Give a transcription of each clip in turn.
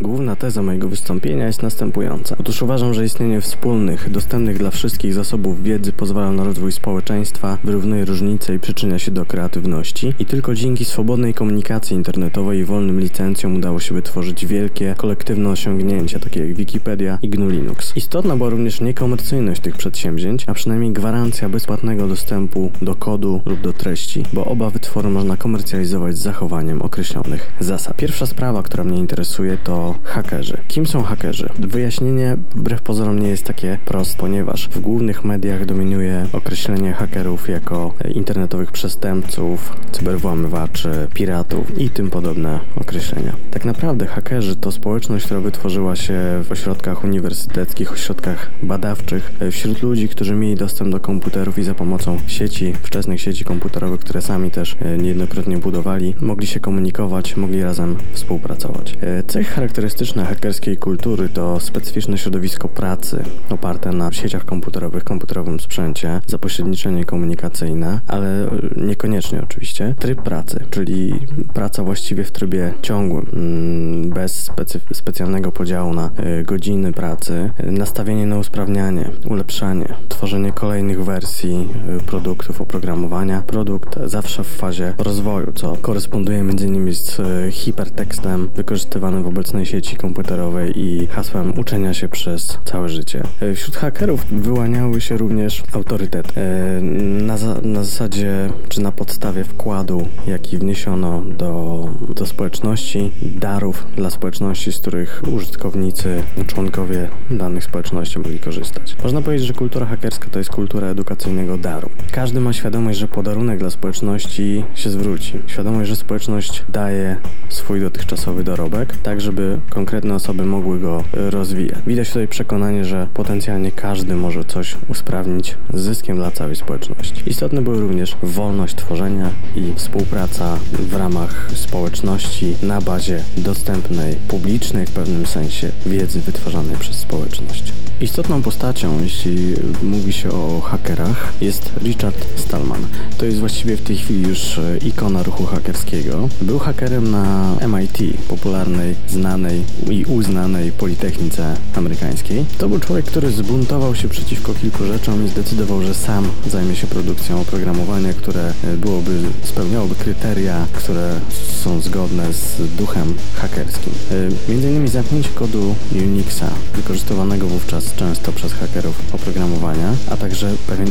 Główna teza mojego wystąpienia jest następująca. Otóż uważam, że istnienie wspólnych, dostępnych dla wszystkich zasobów wiedzy pozwala na rozwój społeczeństwa, wyrównuje różnice i przyczynia się do kreatywności i tylko dzięki swobodnej komunikacji internetowej i wolnym licencjom udało się wytworzyć wielkie, kolektywne osiągnięcia, takie jak Wikipedia i GNU Linux. Istotna była również niekomercyjność tych przedsięwzięć, a przynajmniej gwarancja bezpłatnego dostępu do kodu lub do treści, bo oba wytwory można komercjalizować z zachowaniem określonych zasad. Pierwsza sprawa, która mnie interesuje to hakerzy. Kim są hakerzy? Wyjaśnienie wbrew pozorom nie jest takie proste, ponieważ w głównych mediach dominuje określenie hakerów jako internetowych przestępców, cyberwłamywaczy, piratów i tym podobne określenia. Tak naprawdę hakerzy to społeczność, która wytworzyła się w ośrodkach uniwersyteckich, ośrodkach badawczych, wśród ludzi, którzy mieli dostęp do komputerów i za pomocą sieci, wczesnych sieci komputerowych, które sami też e, niejednokrotnie budowali, mogli się komunikować, mogli razem współpracować. E, cech charakterystyczne hakerskiej kultury to specyficzne środowisko pracy oparte na sieciach komputerowych, komputerowym sprzęcie, zapośredniczenie komunikacyjne, ale niekoniecznie oczywiście. Tryb pracy, czyli praca właściwie w trybie ciągłym, mm, bez specy- specjalnego podziału na e, godziny pracy, nastawienie na usprawnianie, ulepszanie, tworzenie kolejnych wersji produktów, oprogramowania. Produkt zawsze w fazie rozwoju, co koresponduje m.in. z hipertekstem wykorzystywanym w obecnej sieci komputerowej i hasłem uczenia się przez całe życie. Wśród hakerów wyłaniały się również autorytety. Na, za, na zasadzie, czy na podstawie wkładu, jaki wniesiono do, do społeczności, darów dla społeczności, z których użytkownicy, członkowie danych społeczności mogli korzystać. Można powiedzieć, że kultura hakerska to jest kultura edukacyjnego daru. Każdy ma świadomość, że podarunek dla społeczności się zwróci. Świadomość, że społeczność daje swój dotychczasowy dorobek, tak żeby konkretne osoby mogły go rozwijać. Widać tutaj przekonanie, że potencjalnie każdy może coś usprawnić z zyskiem dla całej społeczności. Istotne były również wolność tworzenia i współpraca w ramach społeczności na bazie dostępnej, publicznej w pewnym sensie wiedzy wytwarzanej przez społeczność. Istotną postacią, jeśli mówi się o hakerach, jest Richard Stallman. To jest właściwie w tej chwili już ikona ruchu hakerskiego. Był hakerem na MIT, popularnej, znanej i uznanej Politechnice Amerykańskiej. To był człowiek, który zbuntował się przeciwko kilku rzeczom i zdecydował, że sam zajmie się produkcją oprogramowania, które byłoby, spełniałoby kryteria, które są zgodne z duchem hakerskim. Między innymi zamknięcie kodu Unixa, wykorzystywanego wówczas często przez hakerów oprogramowania, a także pewien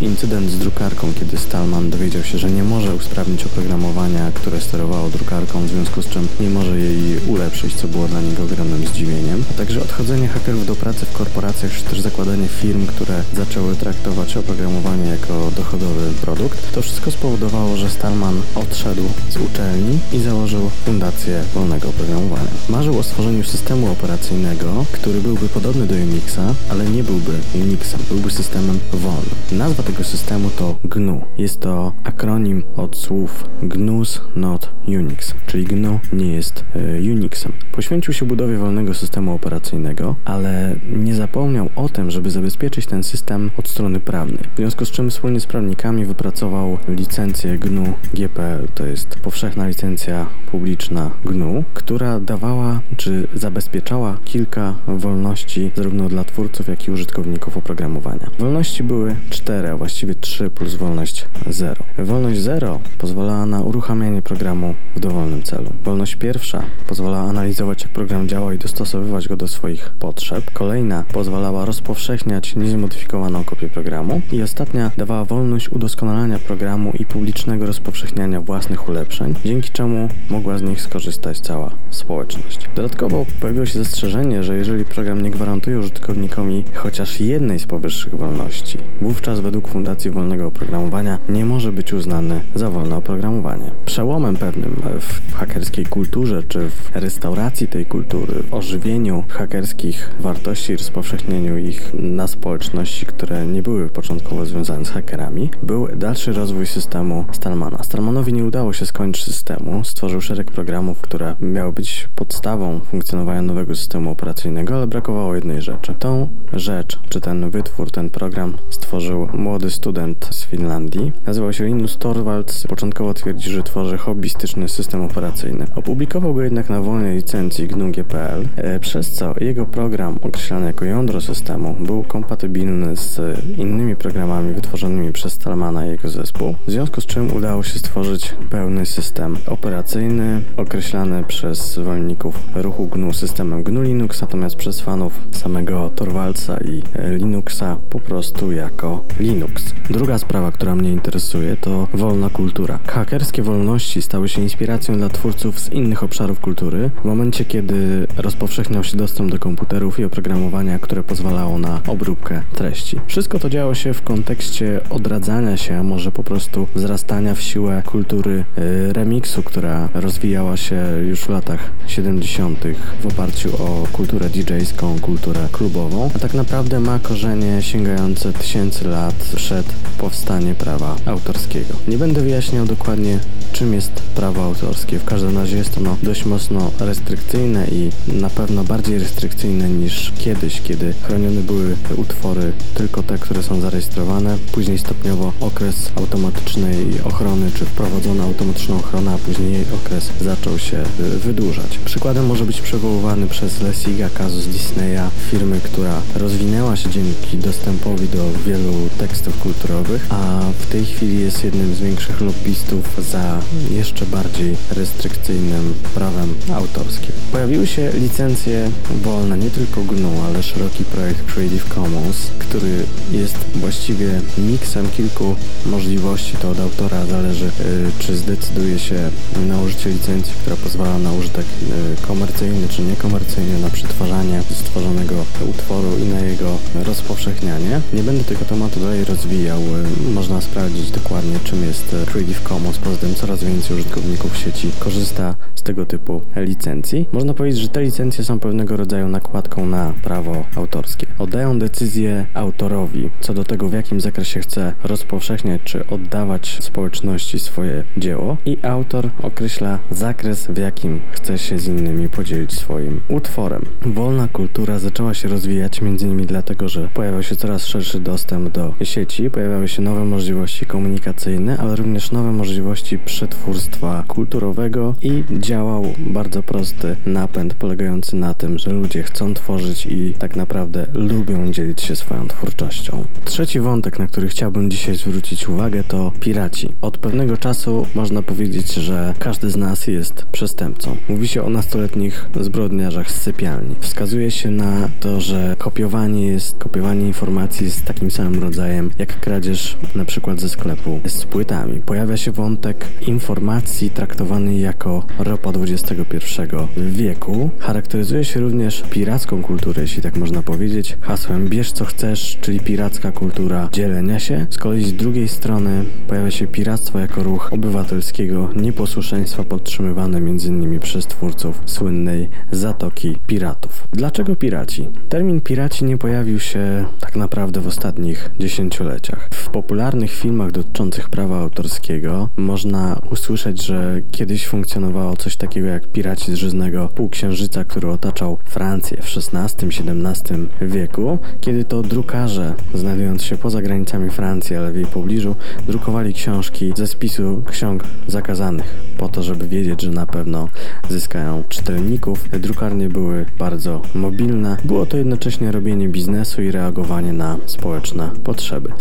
incydent z drukarką, kiedy Stallman dowiedział się, że nie może usprawnić oprogramowania, które sterowało drukarką, w związku z czym nie może jej ulepszyć, co było dla niego ogromnym zdziwieniem, a także odchodzenie hakerów do pracy w korporacjach, czy też zakładanie firm, które zaczęły traktować oprogramowanie jako dochodowy produkt. To wszystko spowodowało, że Stallman odszedł z uczelni i założył Fundację Wolnego Oprogramowania. Marzył o stworzeniu systemu operacyjnego, który byłby podobny do Unixa, ale nie byłby Unixem, byłby systemem wolnym. Nazwa tego systemu to GNU. Jest to akronim od słów GNU's not Unix, czyli GNU nie jest e, Unixem. Poświęcił się budowie wolnego systemu operacyjnego, ale nie zapomniał o tym, żeby zabezpieczyć ten system od strony prawnej. W związku z czym wspólnie z prawnikami wypracował licencję GNU GPL, to jest powszechna licencja publiczna GNU, która dawała czy zabezpieczała kilka wolności zarówno dla twórców, jak i użytkowników oprogramowania. Wolności były cztery, a właściwie trzy plus wolność zero. Wolność zero pozwalała na uruchamianie programu w dowolnym celu. Wolność pierwsza pozwalała analizować, jak program działa i dostosowywać go do swoich potrzeb. Kolejna pozwalała rozpowszechniać niezmodyfikowaną kopię programu. I ostatnia dawała wolność udoskonalania programu i publicznego rozpowszechniania własnych ulepszeń, dzięki czemu mogła z nich skorzystać cała społeczność. Dodatkowo pojawiło się zastrzeżenie, że jeżeli program nie gwarantuje użytkownikowi chociaż jednej z powyższych wolności, wówczas według Fundacji Wolnego Oprogramowania nie może być uznany za wolne oprogramowanie. Przełomem pewnym w hakerskiej kulturze czy w restauracji tej kultury, ożywieniu hakerskich wartości rozpowszechnieniu ich na społeczności, które nie były początkowo związane z hakerami, był dalszy rozwój systemu Stallmana. Stallmanowi nie udało się skończyć systemu, stworzył szereg programów, które miały być podstawą funkcjonowania nowego systemu operacyjnego, ale brakowało jednej rzeczy. Tą rzecz, czy ten wytwór, ten program stworzył młody student z Finlandii. Nazywał się Linus Torvalds. Początkowo twierdzi, że tworzy hobbystyczny system operacyjny. Opublikował go jednak na wolnej licencji licencji GNU-GPL, e, przez co jego program określany jako jądro systemu był kompatybilny z innymi programami wytworzonymi przez Stallmana i jego zespół, w związku z czym udało się stworzyć pełny system operacyjny określany przez zwolenników ruchu GNU systemem GNU Linux, natomiast przez fanów samego Torwaldsa i Linuxa po prostu jako Linux. Druga sprawa, która mnie interesuje to wolna kultura. Hakerskie wolności stały się inspiracją dla twórców z innych obszarów kultury w momencie, kiedy rozpowszechniał się dostęp do komputerów i oprogramowania, które pozwalało na obróbkę treści. Wszystko to działo się w kontekście odradzania się, a może po prostu wzrastania w siłę kultury y, remiksu, która rozwijała się już w latach 70. w oparciu o kulturę DJ-ską, kulturę klubową, a tak naprawdę ma korzenie sięgające tysięcy lat przed powstanie prawa autorskiego. Nie będę wyjaśniał dokładnie czym jest prawo autorskie. W każdym razie jest ono dość mocno restrykcyjne i na pewno bardziej restrykcyjne niż kiedyś, kiedy chronione były utwory tylko te, które są zarejestrowane. Później stopniowo okres automatycznej ochrony, czy wprowadzono automatyczną ochronę, a później jej okres zaczął się y, wydłużać. Przykładem może być przywoływany przez Lesiga kazus Disneya, firmy, która rozwinęła się dzięki dostępowi do wielu tekstów kulturowych, a w tej chwili jest jednym z większych lobbystów za jeszcze bardziej restrykcyjnym prawem autorskim. Pojawiły się licencje wolne nie tylko GNU, ale szeroki projekt Creative Commons, który jest właściwie miksem kilku możliwości. To od autora zależy, y, czy zdecyduje się na użycie licencji, która pozwala na użytek y, komercyjny czy niekomercyjny, na przetwarzanie stworzonego utworu i na jego rozpowszechnianie. Nie będę tego tematu dalej rozwijał. Y, można sprawdzić dokładnie, czym jest Creative Commons. Poza tym coraz więcej użytkowników sieci korzysta z tego typu licencji. Można powiedzieć, że te licencje są pewnego rodzaju nakładką na prawo autorskie. Oddają decyzję autorowi co do tego, w jakim zakresie chce rozpowszechniać czy oddawać społeczności swoje dzieło i autor określa zakres, w jakim chce się z innymi podzielić swoim utworem. Wolna kultura zaczęła się rozwijać m.in. dlatego, że pojawiał się coraz szerszy dostęp do sieci, pojawiały się nowe możliwości komunikacyjne, ale również nowe możliwości przetwórstwa kulturowego i działał bardzo prosty napęd polegający na tym, że ludzie chcą tworzyć i tak naprawdę lubią dzielić się swoją twórczością. Trzeci wątek, na który chciałbym dzisiaj zwrócić uwagę to piraci. Od pewnego czasu można powiedzieć, że każdy z nas jest przestępcą. Mówi się o nastoletnich zbrodniarzach z sypialni. Wskazuje się na to, że kopiowanie jest, kopiowanie informacji jest takim samym rodzajem jak kradzież na przykład ze sklepu z płytami. Pojawia się wątek informacji traktowanej jako ropa XXI wieku. Charakteryzuje się również piracką kulturę, jeśli tak można powiedzieć, hasłem bierz co chcesz, czyli piracka kultura dzielenia się. Z kolei z drugiej strony pojawia się piractwo jako ruch obywatelskiego nieposłuszeństwa podtrzymywane m.in. przez twórców słynnej Zatoki Piratów. Dlaczego piraci? Termin piraci nie pojawił się tak naprawdę w ostatnich dziesięcioleciach. W popularnych filmach dotyczących prawa autorskiego można usłyszeć, że kiedyś funkcjonowało coś takiego jak piraci z żyznego półksiężyca, który otaczał Francję w XVI-XVII wieku, kiedy to drukarze, znajdując się poza granicami Francji, ale w jej pobliżu, drukowali książki ze spisu ksiąg zakazanych, po to, żeby wiedzieć, że na pewno zyskają czytelników. Drukarnie były bardzo mobilne. Było to jednocześnie robienie biznesu i reagowanie na społeczne potrzeby.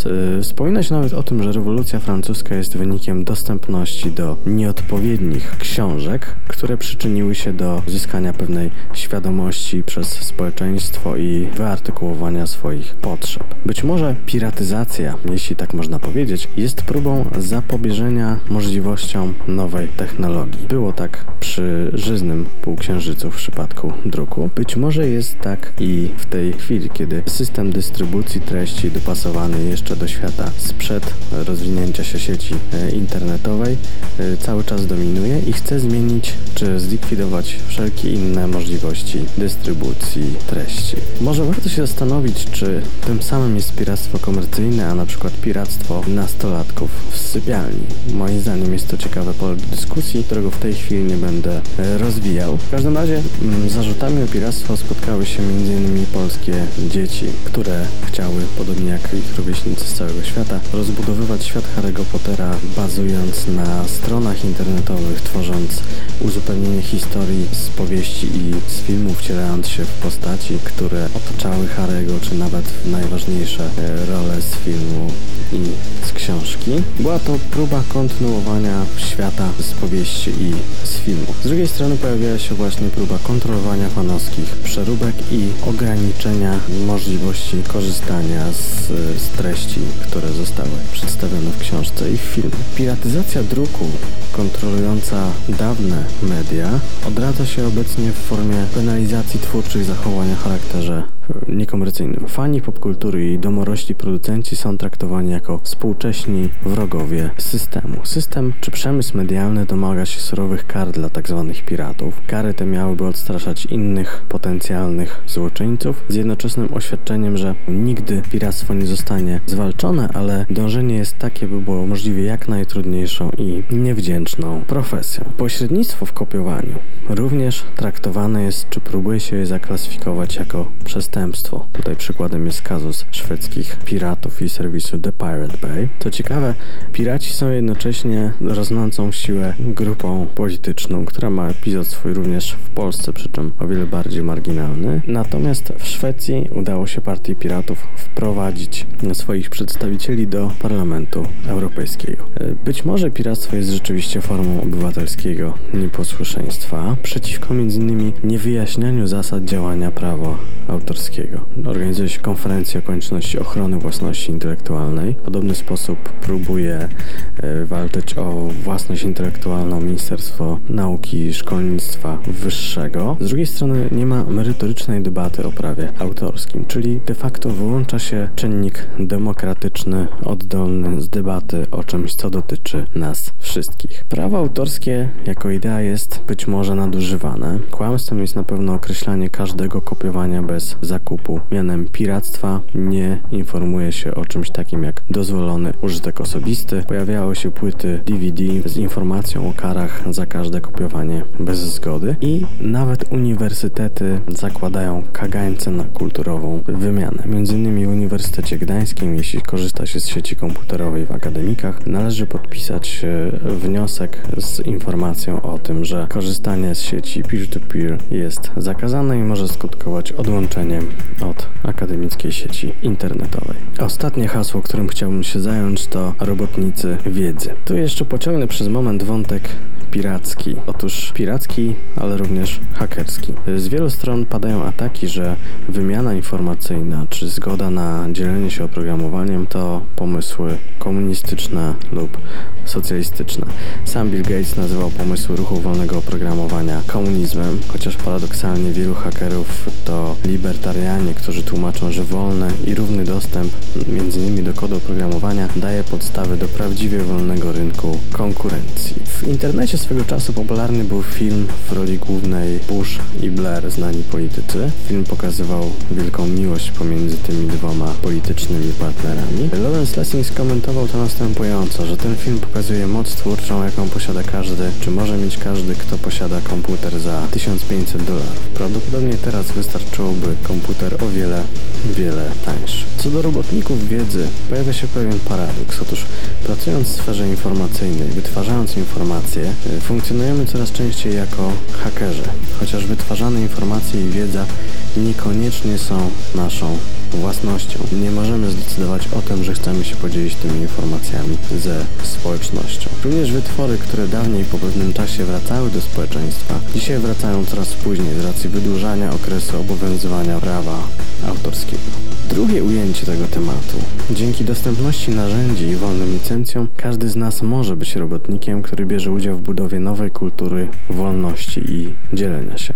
Wspomina się nawet o tym, że rewolucja francuska jest wynikiem dostępności do nieodpowiednich książek, które przyczyniły się do zyskania pewnej świadomości przez społeczeństwo i wyartykułowania swoich potrzeb. Być może piratyzacja, jeśli tak można powiedzieć, jest próbą zapobieżenia możliwościom nowej technologii. Było tak przy żyznym półksiężycu w przypadku druku. Być może jest tak i w tej chwili, kiedy system dystrybucji treści dopasowany jeszcze do świata sprzed rozwinięcia się sieci e, internetowej e, cały czas dominuje i chce zmienić czy zlikwidować wszelkie inne możliwości dystrybucji treści. Może warto się zastanowić, czy tym samym jest piractwo komercyjne, a na przykład piractwo nastolatków w sypialni. Moim zdaniem jest to ciekawe pole dyskusji, którego w tej chwili nie będę rozwijał. W każdym razie mm, zarzutami o piractwo spotkały się m.in. polskie dzieci, które chciały, podobnie jak ich rówieśnicy z całego świata, rozbudowywać świat Harry'ego Pottera bazując na stronach internetowych, tworząc uzupełnienie historii z powieści i z filmu, wcielając się w postaci, które otaczały Harego, czy nawet w najważniejsze e, role z filmu i z książki. Była to próba kontynuowania świata z powieści i z filmu. Z drugiej strony pojawiła się właśnie próba kontrolowania fanowskich przeróbek i ograniczenia możliwości korzystania z, z treści, które zostały przedstawione w książce i w filmie. Piratyzacja druku kontrolująca dawne media odradza się obecnie w formie penalizacji twórczych zachowań o charakterze niekomercyjnym. Fani popkultury i domorośli producenci są traktowani jako współcześni wrogowie systemu. System czy przemysł medialny domaga się surowych kar dla tzw. Tak piratów. Kary te miałyby odstraszać innych potencjalnych złoczyńców z jednoczesnym oświadczeniem, że nigdy piractwo nie zostanie zwalczone, ale dążenie jest takie, by było możliwie jak najtrudniejszą i niewdzięczną profesją. Pośrednictwo w kopiowaniu również traktowane jest, czy próbuje się je zaklasyfikować jako przestępstwo przestępstwo. Tutaj przykładem jest kazus szwedzkich piratów i serwisu The Pirate Bay. To ciekawe, piraci są jednocześnie rosnącą siłę grupą polityczną, która ma epizod swój również w Polsce, przy czym o wiele bardziej marginalny. Natomiast w Szwecji udało się partii piratów wprowadzić swoich przedstawicieli do Parlamentu Europejskiego. Być może piractwo jest rzeczywiście formą obywatelskiego nieposłuszeństwa przeciwko m.in. niewyjaśnianiu zasad działania prawa autorskiego Organizuje się konferencję o konieczności ochrony własności intelektualnej. W podobny sposób próbuje e, walczyć o własność intelektualną Ministerstwo Nauki i Szkolnictwa Wyższego. Z drugiej strony nie ma merytorycznej debaty o prawie autorskim, czyli de facto wyłącza się czynnik demokratyczny, oddolny z debaty o czymś, co dotyczy nas wszystkich. Prawo autorskie jako idea jest być może nadużywane. Kłamstwem jest na pewno określanie każdego kopiowania bez zakupu. Mianem piractwa nie informuje się o czymś takim jak dozwolony użytek osobisty. Pojawiały się płyty DVD z informacją o karach za każde kopiowanie bez zgody i nawet uniwersytety zakładają kagańce na kulturową wymianę. Między innymi w Uniwersytecie Gdańskim, jeśli korzysta się z sieci komputerowej w akademikach, należy podpisać e, wniosek z informacją o tym, że korzystanie z sieci peer-to-peer -peer jest zakazane i może skutkować od akademickiej sieci internetowej. Ostatnie hasło, którym chciałbym się zająć to robotnicy wiedzy. Tu jeszcze pociągnę przez moment wątek piracki. Otóż piracki, ale również hakerski. Z wielu stron padają ataki, że wymiana informacyjna czy zgoda na dzielenie się oprogramowaniem to pomysły komunistyczne lub socjalistyczne. Sam Bill Gates nazywał pomysły ruchu wolnego oprogramowania komunizmem, chociaż paradoksalnie wielu hakerów to libertarianie, którzy tłumaczą, że wolny i równy dostęp m.in. do kodu oprogramowania daje podstawy do prawdziwie wolnego rynku konkurencji. W internecie swego czasu popularny był film w roli głównej Bush i Blair, znani politycy. Film pokazywał wielką miłość pomiędzy tymi dwoma politycznymi partnerami. Lawrence Lessing skomentował to następująco, że ten film pokazuje moc twórczą, jaką posiada każdy, czy może mieć każdy, kto posiada komputer za 1500 dolarów. Prawdopodobnie teraz wystarczyłoby komputer o wiele, wiele tańszy. Co do robotników wiedzy, pojawia się pewien paradoks. Otóż pracując w sferze informacyjnej, wytwarzając informacje, funkcjonujemy coraz częściej jako hakerzy, chociaż wytwarzane informacje i wiedza niekoniecznie są naszą własnością. Nie możemy zdecydować o tym, że chcemy się podzielić tymi informacjami ze społecznością. Również wytwory, które dawniej po pewnym czasie wracały do społeczeństwa, dzisiaj wracają coraz później z racji wydłużania okresu obowiązywania prawa autorskiego. Drugie ujęcie tego tematu. Dzięki dostępności narzędzi i wolnym licencjom, każdy z nas może być robotnikiem, który bierze udział w budowie nowej kultury wolności i dzielenia się.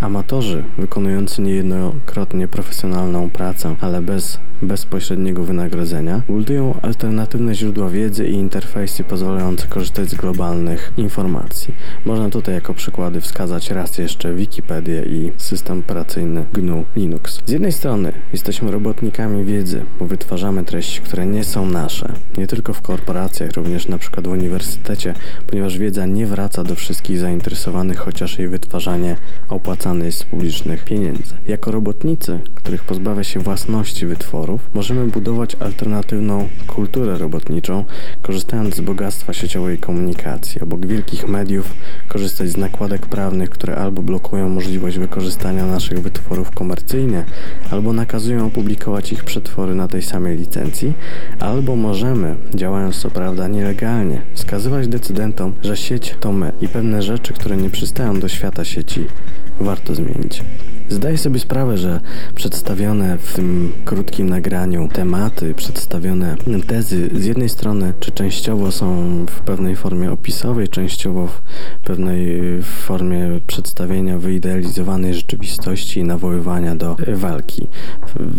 Amatorzy wykonujący niejednokrotnie profesjonalną pracę, ale bez bezpośredniego wynagrodzenia, budują alternatywne źródła wiedzy i interfejsy pozwalające korzystać z globalnych informacji. Można tutaj jako przykłady wskazać raz jeszcze Wikipedię i system operacyjny GNU Linux. Z jednej strony jesteśmy robotnikami robotnikami wiedzy, bo wytwarzamy treści, które nie są nasze. Nie tylko w korporacjach, również na przykład w uniwersytecie, ponieważ wiedza nie wraca do wszystkich zainteresowanych, chociaż jej wytwarzanie opłacane jest z publicznych pieniędzy. Jako robotnicy, których pozbawia się własności wytworów, możemy budować alternatywną kulturę robotniczą, korzystając z bogactwa sieciowej komunikacji. Obok wielkich mediów korzystać z nakładek prawnych, które albo blokują możliwość wykorzystania naszych wytworów komercyjnie, albo nakazują opublikować ich przetwory na tej samej licencji, albo możemy, działając co prawda nielegalnie, wskazywać decydentom, że sieć to my i pewne rzeczy, które nie przystają do świata sieci, warto zmienić. Zdaję sobie sprawę, że przedstawione w tym krótkim nagraniu tematy, przedstawione tezy z jednej strony czy częściowo są w pewnej formie opisowej, częściowo w pewnej formie przedstawienia wyidealizowanej rzeczywistości i nawoływania do walki.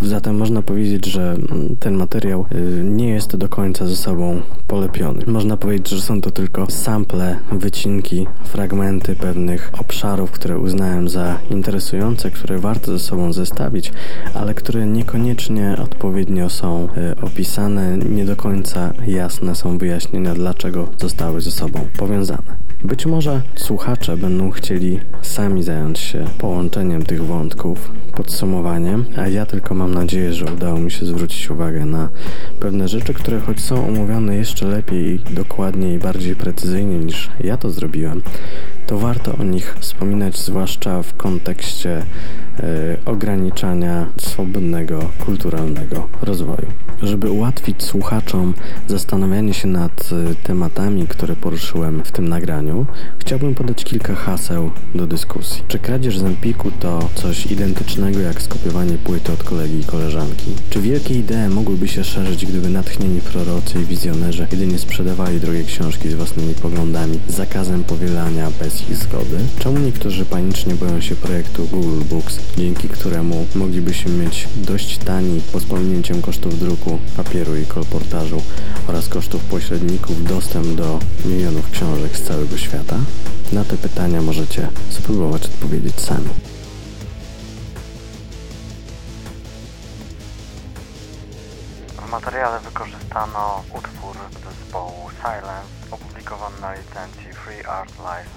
Zatem można powiedzieć, że ten materiał y, nie jest do końca ze sobą polepiony. Można powiedzieć, że są to tylko sample, wycinki, fragmenty pewnych obszarów, które uznałem za interesujące, które warto ze sobą zestawić, ale które niekoniecznie odpowiednio są e, opisane, nie do końca jasne są wyjaśnienia, dlaczego zostały ze sobą powiązane. Być może słuchacze będą chcieli sami zająć się połączeniem tych wątków, podsumowaniem, a ja tylko mam nadzieję, że udało mi się zwrócić uwagę na pewne rzeczy, które choć są omówione jeszcze lepiej, dokładniej i bardziej precyzyjnie niż ja to zrobiłem, to warto o nich wspominać, zwłaszcza w kontekście ograniczania swobodnego, kulturalnego rozwoju. Żeby ułatwić słuchaczom zastanawianie się nad y, tematami, które poruszyłem w tym nagraniu, chciałbym podać kilka haseł do dyskusji. Czy kradzież z Empiku to coś identycznego jak skopiowanie płyty od kolegi i koleżanki? Czy wielkie idee mogłyby się szerzyć, gdyby natchnieni prorocy i wizjonerzy jedynie sprzedawali drogie książki z własnymi poglądami zakazem powielania bez ich zgody? Czemu niektórzy panicznie boją się projektu Google Books, dzięki któremu moglibyśmy mieć dość tani, pominięciem kosztów druku, papieru i kolportażu oraz kosztów pośredników dostęp do milionów książek z całego świata? Na te pytania możecie spróbować odpowiedzieć sami. W materiale wykorzystano utwór zespołu Silence opublikowany na licencji Free Art License 1.3.